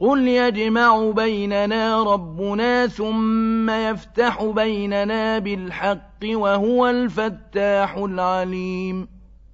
قُلْ يَجْمَعُ بَيْنَنَا رَبُّنَا ثُمَّ يَفْتَحُ بَيْنَنَا بِالْحَقِّ ۖ وَهُوَ الْفَتَّاحُ الْعَلِيمُ